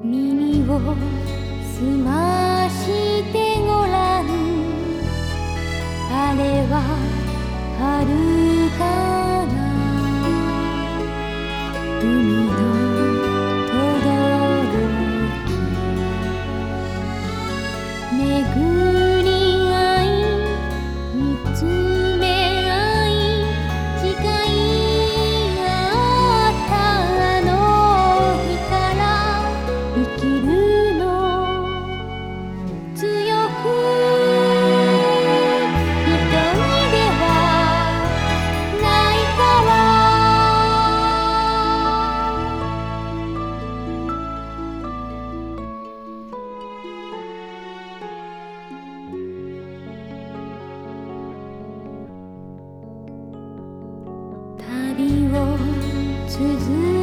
耳を澄ましてごらんあれは春かな。海のとどろき巡る去自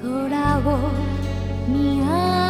空を見上げ